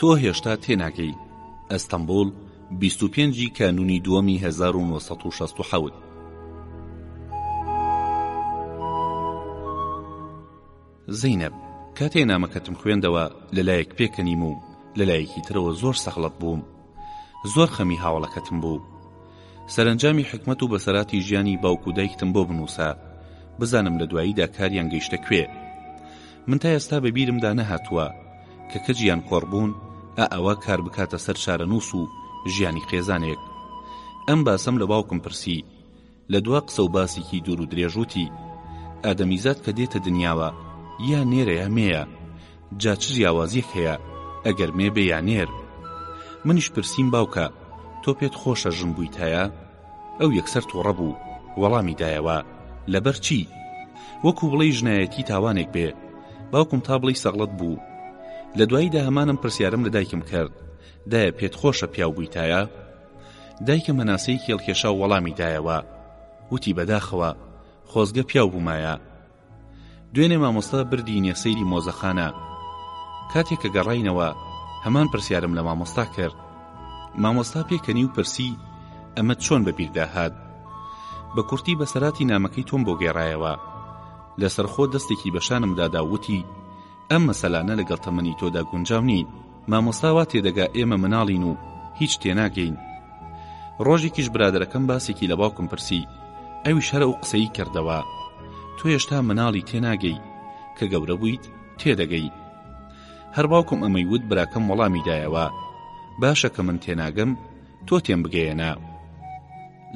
تۆ هێشتا تێناگەی ئەستەمبول 25 ی کانونی دووەمی 1967 زینب کاتێ نامەکەتم خوێندەوە لەلایەک پێکەنیم و لەلایەکی ترەوە زۆر سەخڵەت بووم زۆر خەمی هاوەڵەکەتم بوو. سەرەنجامی حیکمەت و بەسەراتی ژیانی باوک و دایکتم بۆ بنووسە، بزانم لە دواییدا کاریان گەیشتە کوێ. من تا ئێستا بە بیرمدا نەهاتووە، کە کەجی یان کۆڕ بوون، ئا ئەوە کار بکاتە سەر چارەنووس و ژیانی خێزانێک. ئەم باسەم لە باوکم پرسی. لە دوا قسە و باسێکی دوور و درێژ وتی، ئادەمیزاد کە دێتە دنیاوە، یا نێرە یا مێیە، جا چ جیاوازییەک هەیە، ئەگەر مێ بێ یا نێر؟ منیش پرسیم باوکە، تۆ پێت خۆشە ژن بوویتایە؟ ئەو یەکسەر تووڕە بوو، وەڵامی دایەوە، لەبەر چی؟ وەکوو بڵێی ژنایەتی تاوانێک بێ. باوکم تا بڵێی سەغڵەت بوو. لە دواییدا هەمانم پرسیارم لە دایکم کرد، دایە پێت خۆشە پیاو بوویتایە؟ دایکە مەناسەی کێڵکێشاو وەڵامی دایەوە وتی بەداخەوە خۆزگە پیاو بوومایە دوێنێ مامۆستا بردی نێسەیری مۆزەخانە کاتێک کە گەڕینەوە هەمان پرسیارم لە مامۆستا کرد مامۆستا پێکەنی و پرسی ئەمە چۆن بەبیردا هات بە کورتی بەسەراتی نامەکەی تۆم بۆ گێڕایەوە لەسەرخۆ دەستێکی بەشانمدادا وتی ئەم مەسەلانە لەگەڵ تەمەنی تۆدا گونجاو نین مامۆستا وا تێدەگا ئێمە مناڵین و هیچ تێناگەین ڕۆژێکیش برادەرەکەم باسێکی لە باوکم پرسی ئەویش هەر ئەو قسەی کردەوە تۆ هێشتا مناڵی تێناگەی کە گەورە بوویت تێدەگەی هەر باوکم ئەمەی وت براکەم وەڵامی دایەوە باشە کە من تێناگەم تۆ تێم بگەیەنە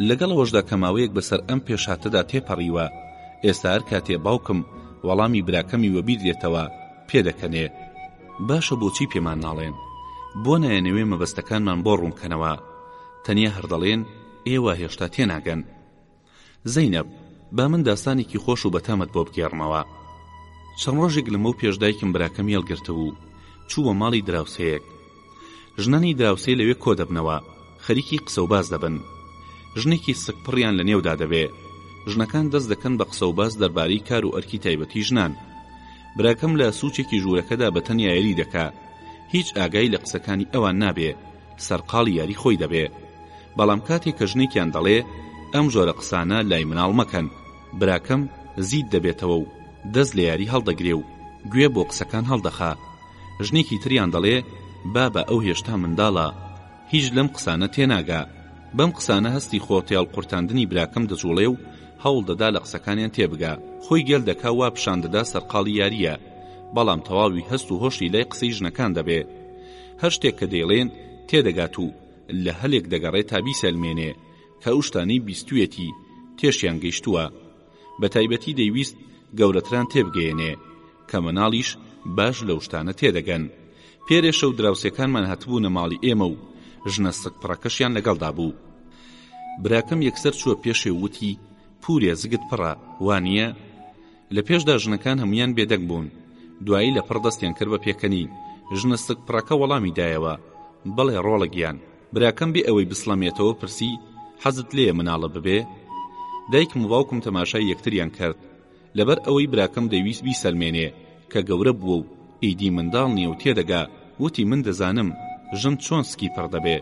لەگەڵ ئەوەشدا کە ماوەیەک بەسەر ئەم پێشهاتەدا تێپەڕیوە ئێستا هەر کاتێ باوکم وەڵامی براکەمی وەبیر دێتەوە پێدەکەنێ باشە بۆچی پێمان ناڵێن بۆ نایەنەوێ مەبەستەکانمان بۆ ڕوون کەنەوە تەنیا هەر دەڵێن ئێوە هێشتا تێناگەن زەینەب با من داستانێکی خۆش و بەتامەت بۆ بگێڕمەوە چەند ڕۆژێک لەمەو پێش دایکم براکەم یەڵگرتبوو چووە ماڵی دراوسەیەک ژنانی دراوسێ لەوێ کۆ دەبنەوە، خەریکی قسە و باس دەبن. ژنێکی سکپڕیان لە نێودا دەبێ. ژنەکان دەست دەکەن بە قسە و باس دەربارەی کار و ئەرکی تایبەتی ژنان. براکەم لە سووچێکی ژوورەکەدا بە تەنیا یاری دەکا. هیچ ئاگای لە قسەکانی ئەوان نابێ. سەرقاڵی یاری خۆی دەبێ. بەڵام کاتێ کە ژنێکیان دەڵێ، ئەم جۆرە قسانە لای مناڵ مەکەن. براکەم زیت دەبێتەوە و دەست لە یاری هەڵدەگرێ و گوێ بۆ قسەکان هەڵدەخا. ژنێکی تریان دەڵێ بابە ئەو هێشتا منداڵە هیچ لەم قسانە تێناگا بەم قسانە هەستی خۆتێڵ قورتاندنی براکەم دەجوڵێ و هەوڵ دەدا لە قسەکانیان تێبگا خۆی گێل دەکا وا پیشان دەدا سەرقاڵی یاریە بەڵام تەواوی هەست و هۆشی لای قسەی ژنەکان دەبێ هەر شتێک کە دەیڵێن تێدەگات و لە هەلێک دەگەڕێت تا بیسەلمێنێ کە ئەو شتانەی بیستویەتی تێشیان گەیشتووە بە تایبەتی دەیویست گەورەتران تێبگەیەنێ کە مناڵیش باش لەو شتانە تێدەگەن. پێرێشە و دراوسێکانمان هاتبوونە ماڵی ئێمە و ژنە سکپڕەکەشیان لەگەڵدا بوو. براکەم یەکسەر چووە پێشێ و وتی، پوورێ زگت پڕە، وا نییە؟ لە پێشدا ژنەکان هەموویان بێدەنگ بوون. دوایی لە پڕ دەستیان کرد بە پێکەنین. ژنە سکپڕەکە وەڵامی دایەوە، بەڵێ ڕۆڵە گیان. براکەم بێ ئەوەی بسڵەمێتەوە پرسی، حەزت لێیە مناڵە ببێ؟ دایکم و باوکم تەماشای یەکتریان کرد، لەبەر ئەوەی براکەم دەیویست بیسەلمێنێ کە گەورە بووە و ئیدی منداڵ نییە و تێدەگا، وتی من دەزانم ژن چۆن سکی پڕ دەبێ.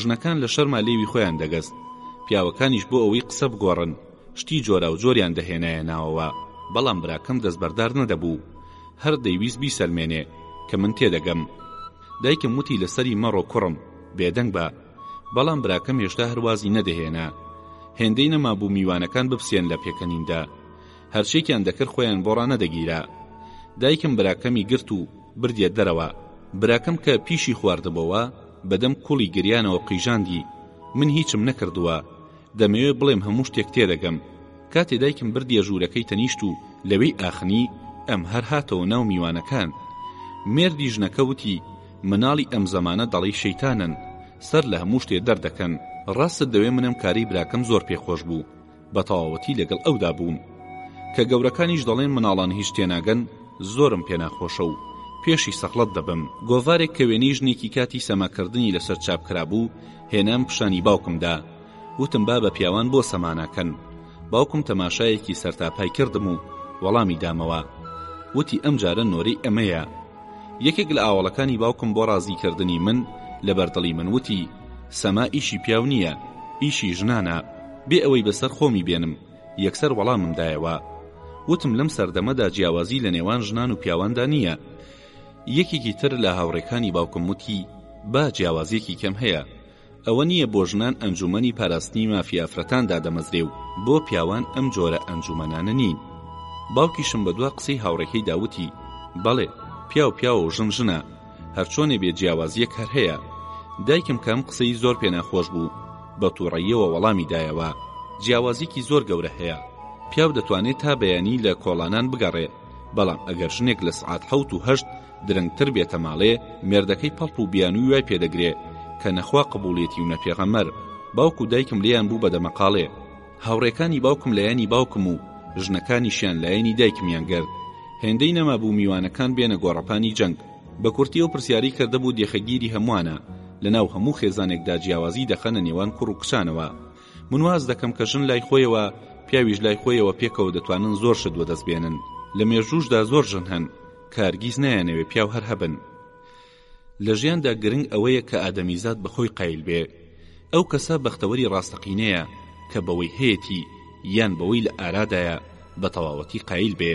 ژنەکان لە شەرما لێوی خۆیان دەگەست، پیاوەکانیش بۆ ئەوەی قسە بگۆڕن شتی جۆراوجۆریان دەهێنایە ناوەوە. بەڵام براکەم دەستبەردار نەدەبوو، هەر دەیویست بیسەلمێنێ کە من تێدەگەم. دایکم وتی لەسەری مەڕۆ کوڕم، بێدەنگ بە. بەڵام براکەم هێشتا هەر وازی نەدەهێنا. هێندەی نەمابوو میوانەکان بپسێن لە پێکەنیندا. هەرچێکیان دەکرد خۆیان بۆ ڕانەدەگیرا. دایکم براکەمی گرت و بردیە دەرەوە. براکەم کە پیشی خواردبۆوە، بەدەم کوڵی گریانەوە قیژاندی، من هیچم نەکردووە. دەمەوێ بڵێم هەموو شتێک تێدەگەم کاتێ دایکم بردیە ژوورەکەی تەنیشت و لەوێی ئاخنی ئەم هەر هاتەوە ناو میوانەکان مێردی ژنەکە وتی مناڵی ئەم زەمانە دەڵی شەیتانن سەر لە هەموو شتێ دەردەکەن ڕاستت دەوێ منم کاری براکەم زۆر پێ خۆش بوو بە تەواوەتی لەگەڵ ئەودا بووم کە گەورەکانیش دەڵێن مناڵان هیچ تێناگەن زۆرم پێناخۆشە و پێشی سەخڵەت دەبم گۆڤارێک کە وێنەی ژنێکی کاتی سەماکردنی لەسەر چاپ کرابوو هێنام پیشانی باوکم دا وتم بابە پیاوان بۆ سەماناکەن باوکم تەماشایەکی سەرتاپای کردم و وەڵامی دامەوە وتی ئەم جارە نۆرەی ئەمەیە یەکێک لە ئاوەڵەکانی باوکم بۆ ڕازی کردنی من لە بەردڵی من وتی سەما ئیشی پیاو نییە ئیشی ژنانە بێ ئەوەی بەسەر خۆمی بێنم یەکسەر وەڵامم دایەوە وتم لەم سەردەمەدا جیاوازی لە نێوان ژنان و پیاواندا نییە یەکێکی تر لە هاوڕێکانی باوکم وتی، با جیاوازیەکی کەم هەیە، ئەوە نییە بۆ ژنان ئەنجومەنی پاراستنی مافی ئافرەتان دادەمەزرێ و بۆ پیاوان ئەم جۆرە ئەنجومەنانە نین. باوکیشم بە دوا قسەی هاوڕێکەیدا وتی، بەڵێ، پیاو پیاوە و ژن ژنە، هەرچۆنێ بێ جیاوازیەک هەر هەیە. دایکم کە ئەم قسەی زۆر پێ ناخۆش بوو، بە توڕەییەوە وەڵامی دایەوە. جیاوازیەکی زۆر گەورە هەیە، پیاو دەتوانێ تا بەیانی لە کۆڵانان بگەڕێ، بەڵام ئەگەر ژنێک لە سەعات حەوت و هەشت درەنگتر بێتە ماڵێ مێردەکەی پەڵپ و بیانووی وای پێدەگرێ کە نەخوا قبوڵێتی و نە پێغەمەر باوک و دایکم لێیان بوو بە دەمەقاڵێ هاوڕێکانی باوکم لایەنی باوکم و ژنەکانیشیان لایەنی دایکمیان گرت هێندەی نەمابوو میوانەکان بێنە گۆڕەپانی جەنگ بە کورتی ئەو پرسیاری کردبوو دێخەگیری هەمووانە لەناو هەموو خێزانێکدا جیاوازی دەخەنە نێوان کوڕ و کچانەوە من واز دەکەم کە ژن لای خۆیەوە پیاویش لای خۆیەوە پێکەوە دەتوانن زۆر شت وەدەست بێنن لە مێژووشدا زۆر ژن هەن کە هەرگیز نایانەوێ پیاو هەر هەبن لە ژیاندا گرنگ ئەوەیە کە ئادەمیزاد بە خۆی قایل بێ ئەو کەسە بەختەوەری ڕاستەقینەیە کە بەوەی هەیەتی یان بەوەی لە ئارادایە بە تەواوەتی قایل بێ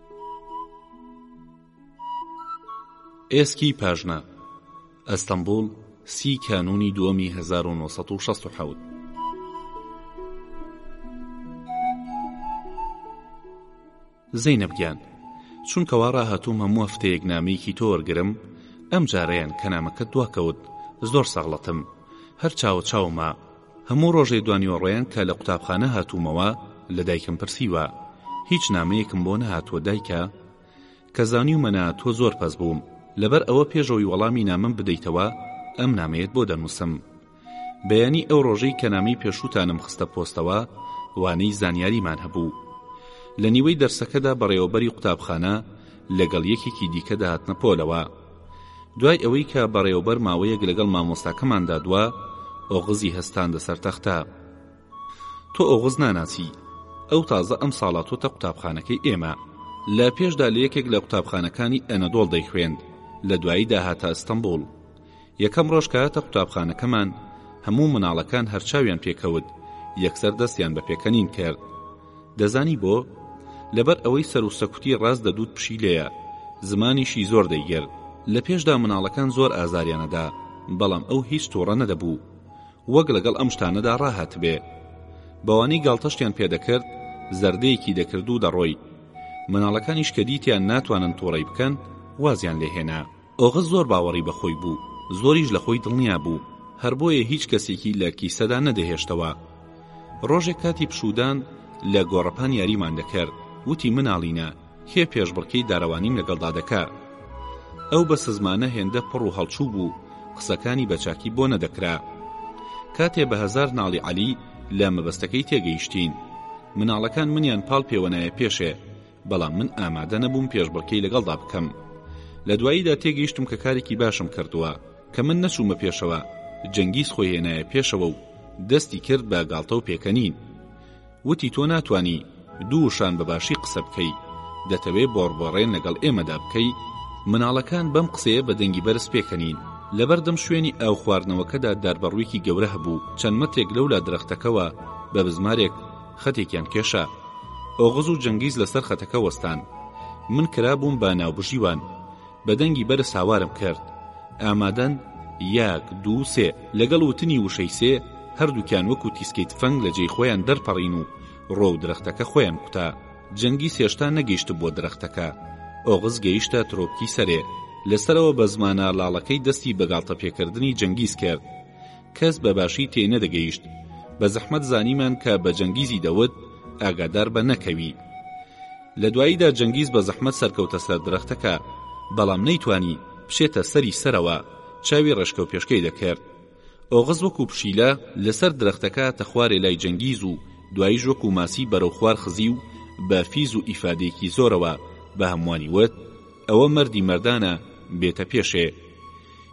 ئێسکی پاژنە، ئەستەمبوڵ، سی کانوونی دووەمی هەزار و نۆ سەد و شەست و حەوت. زەینەب گیان، چونکە وا ڕاهاتووم هەموو هەفتەیەک نامەیەکی تۆ وەرگرم، ئەمجارەیان کە نامەکەت دواکەوت، زۆر سەغڵەتم، هەر چاوە چاوما، هەموو ڕۆژێ دوانیۆڕۆیان کە لە قوتابخانە هاتوومەوە لە دایکم پرسیوە هیچ نامەیەکم بۆ نەهاتووە دایکە کە زانیومەنا تۆ زۆر پەس بووم لەبەر ئەوە پێشەوەی وەڵامی نامم بدەیتەوە ئەم نامەیەت بۆ دەنووسم بەیانی ئەو ڕۆژەی کە نامی پێشووتانم خستە پۆستەوە وانەی زانیاریمان هەبوو لە نیوەی دەرسەکەدا بەڕێوەبەری قوتابخانە لەگەڵ یەکێکی دیکە دەهاتنە پۆلەوە دوای ئەوەی کە بەڕێوەبەر ماوەیەک لەگەڵ مامۆستاکەماندا دوا، ئۆغزی هەستاندە سەر تەختە. تۆ ئۆغز ناناسی. ئەو تازە ئەمساڵاتۆتە قوتابخانەکەی ئێمە. لە پێشدا لە یەکێک لە قوتابخانەکانی ئەنەدۆڵ دەیخوێند، لە دواییدا هاتە ئەستەمبوڵ. یەکەم ڕۆژ کە هاتە قوتابخانەکەمان، هەموو مناڵەکان هەر چاویان پێ کەوت، یەکسەر دەستیان بە پێکەنین کرد. دەزانی بۆ؟ لەبەر ئەوەی سەر و سەکوتی ڕاست دەدووت پشیلەیە، زمانیشی زۆر دەیگرت. لە پێشدا مناڵەکان زۆر ئازاریان ئەدا، بەڵام ئەو هیچ توڕە نەدەبوو وەک لەگەڵ ئەم شتانەدا ڕاهاتبێ. بەوانەی گاڵتەشتیان پێ دەکرد، زەردەیەکی دەکرد و دەڕۆی. مناڵەکانیش کە دیتیان ناتوانن توڕەی بکەن، وازیان لێ هێنا. ئۆغز زۆر باوەڕی بە خۆی بوو زۆریش لە خۆی دڵنیا بوو هەر بۆیە هیچ کەسێکی لە کیسەدا نەدەهێشتەوە ڕۆژێک کاتی پشوودان لە گۆڕەپان یاریمان دەکرد وتی مناڵینە کێ پێشبڕکێی دارەوانیم لەگەڵدا دەکا ئەو بە سزمانە هێندە پڕ و هەڵچوو بوو قسەکانی بەچاکی بۆ نەدەکرا کاتێ بە هەزار ناڵی عەلی لە مەبەستەکەی تێگەیشتین مناڵەکان منیان پاڵ پێوەنایە پێشێ بەڵام من ئامادە نەبووم پێشبڕکێی لەگەڵدا بکەم لە دواییدا تێگەیشتم کە کارێکی باشم کردووە کە من نەچوومە پێشەوە جەنگیز خۆی هێنایە پێشەوە و دەستی کرد بە گاڵتە و پێکەنین وتی تۆ ناتانی دوو شان بەباشی قسە بکەی دەتەوێ بۆڕبڕێن لەگەڵ ئێمەدا بکەی مناڵەکان بەم قسەیە بە دەنگی بەرز پێکەنین لەبەردەم شوێنی ئاو خواردنەوەکەدا داربەڕوویەکی گەورە هەبوو چەند مەترێک لەولا درەختەکەوە بە بزمارێک خەتێکیان کێشا ئۆغز و جەنگیز لەسەر خەتەکە وەستان من کرابووم بە ناوبژیوان بە دەنگی بەرز هاوارم کرد ئامادەن یاک دوو سێ لەگەڵ وتنی وشەی سێ هەردووکیان وەکو تیسکەی تفەنگ لە جێی خۆیان دەرپەڕین و ڕۆ و درەختەکە خۆیان کوتا جەنگی سێشتا نەگەیشت بۆ درەختەکە ئۆغز گەیشتە ترۆپکی سەرێ لەسەرەوە بە زمانە لاڵەکەی دەستی بەگاڵتە پێکردنی جەنگیز کرد کەس بە باشی تێ نەدەگەیشت بە زەحمەت زانیمان کە بە جەنگیزی دەوت ئاگادار بە نەکەوی لە دواییدا جەنگیز بە زەحمەت سەرکەوتە سەر درەختەکە بەڵام نەیتوانی بچێتە سەری سەرەوە چاوی ڕێشکە و پێشکەی دەکرد ئۆغز وەکو پشیلە لەسەر درەختەکە تەخوارێ لای جەنگیز و دوایش وەکو ماسی بەرەو خوار خزی و بە فیز و ئیفادەیەکی زۆرەوە بە هەمووانی وت ئەوە مەردی مەردانە بێتە پێشێ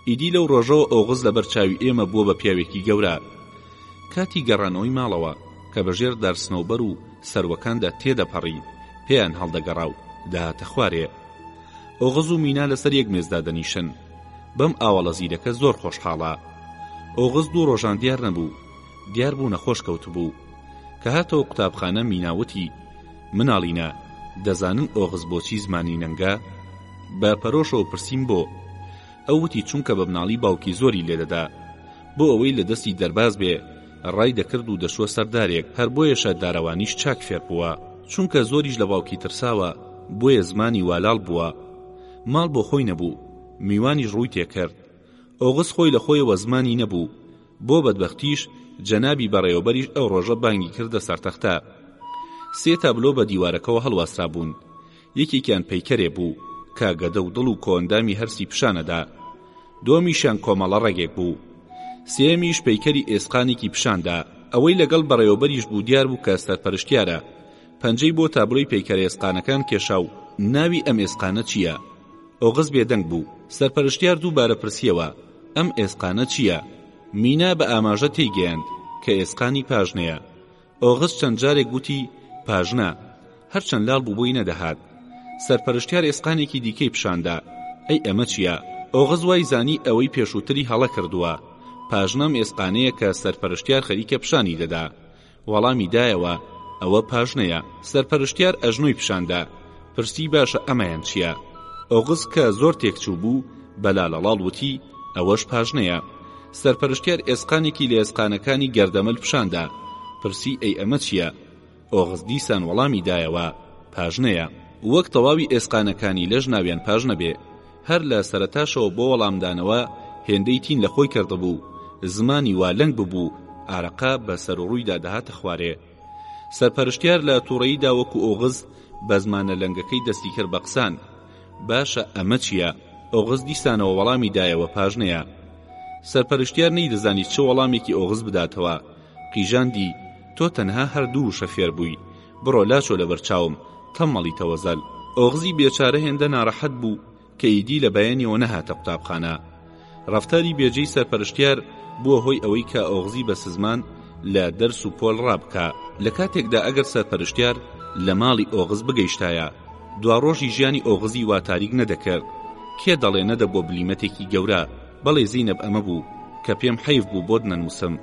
ئیدی لەو ڕۆژەوە ئۆغز لەبەر چاوی ئێمە بووە بە پیاوێکی گەورە. کاتی گەڕانەوەی ماڵەوە، کە بە ژێر دار سنەوبەر و سەروەکاندا تێ دەپەڕی، پێیان هەڵدەگەڕا و دەهاتە خوارێ. ئۆغز و مینا لەسەر یەک مێز دادەنیشن. بەم ئاوەڵە زیرەکە زۆر خۆشحاڵە. ئۆغز دوو ڕۆژان دیار نەبوو. دیار بوو نەخۆش کەوتبوو. کە هاتەوە قوتابخانە مینا وتی، مناڵینە دەزانن ئۆغز بۆچی زمانی نەنگە؟ بە پەرۆشەوە پرسیم بۆ؟ ئەو وتی چونکە بە مناڵی باوکی زۆری لێ دەدا بۆ ئەوەی لە دەستی دەرباز بێ ڕای دەکرد و دەشوە سەر دارێک هەر بۆیەشە دارەوانیش چاک فێر بووە چونکە زۆریش لە باوکی ترساوە بۆیە زمانی وا لاڵ بووە ماڵ بۆ خۆی نەبوو میوانیش ڕووی تێ کرد ئۆغز خۆی لە خۆیەوە زمانی نەبوو، بۆ بەدبەختیش جەنابی بەڕێوەبەریش ئەو ڕۆژە بانگی کردە سەر تەختە. سێ تابلۆ بە دیوارەکەوە هەڵواسرابوون. یەکێکیان پەیکەرێ بوو، کە گەدە و دڵ و کۆئەندامی هەرسی پیشان ئەدا. دووەمیشیان کۆمەڵە ڕەگێک بوو. سێیەمیش پەیکەری ئێسقانێکی پیشان دا. ئەوەی لەگەڵ بەڕێوەبەریش بوو دیار بوو کە سەرپەرشتیارە. پەنجەی بۆ تابلۆی پەیکەرە ئێسقانەکان کێشا و ناوی ئەم ئێسقانە چییە؟ ئۆغز بێدەنگ بوو. سەرپەرشتیار دووبارە پرسییەوە، ئەم ئێسقانە چییە؟ مینا بە ئاماژە تێیگەیاند کە ئێسقانی پاژنەیە. ئۆغز چەند جارێک گوتی، پاژنە. هەرچەند لاڵ بوو بۆی نەدەهات. سەرپەرشتیار ئێسقانێکی دیکەی پیشاندا. ئەی ئەمە چییە؟ ئۆغز وای زانی ئەوەی پێشووتری هەڵە کردووە. پاژنە ئەم ئێسقانەیە کە سەرپەرشتیار خەریکە پیشانی دەدا. وەڵامی دایەوە، ئەوە پاژنەیە. سەرپەرشتیار ئەژنۆی پیشاندا، پرسی باشە ئەمەیان چییە؟ ئۆغز کە زۆر تێکچوو بوو، بە لالەڵاڵ وتی، ئەوەش پاژنەیە. سەرپەرشتیار ئێسقانێکی لە ئێسقانەکانی گەردەمەل پیشاندا، پرسی ئەی ئەمە چییە؟ ئۆغز دیسان وەڵامی دایەوە، پاژنەیە. وەک تەواوی ئێسقانەکانی لەش ناویان پاژنە بێ. هەر لە سەرەتاشەوە بۆ وەڵامدانەوە هێندەی تین لە خۆی کردبوو، زمانی وا لەنگ ببوو، ئارەقە بە سەروڕوویدا دەهاتە خوارێ. سەرپەرشتیار لە تووڕەییدا وەکوو ئۆغز بە زمانە لەنگەکەی دەستی کرد بە قسان. باشە ئەمە چییە؟ ئۆغز دیسانەوە وەڵامی دایەوە پاژنەیە. سەرپەرشتیار نەیدەزانی چ وەڵامێکی ئۆغز بداتەوە. قیژاندی، تۆ تەنها هەر دوو وشە فێر بووی. بڕۆ لاچۆ لەبەر چاوم تەممەڵی تەوەزەل. ئۆغزی بێچارە هێندە نارەحەت بوو کە ئیدی لە بایەنیەوە نەهاتە قوتابخانە. ڕەفتاری بێجێی سەرپەرشتیار بووە هۆی ئەوەی کە ئۆغزی بە سزمان لە دەرس و پۆل ڕابکا. لە کاتێکدا ئەگەر سەرپەرشتیار لە ماڵی ئۆغز بگەیشتایە، دواڕۆژی ژیانی ئۆغزی وا تاریک نەدەکرد. کێ دەڵێ نەدەبووە بلیمەتێکی گەورە، بەڵێ زینەب ئەمە بوو کە پێم حەیف بوو بۆت نەنووسم.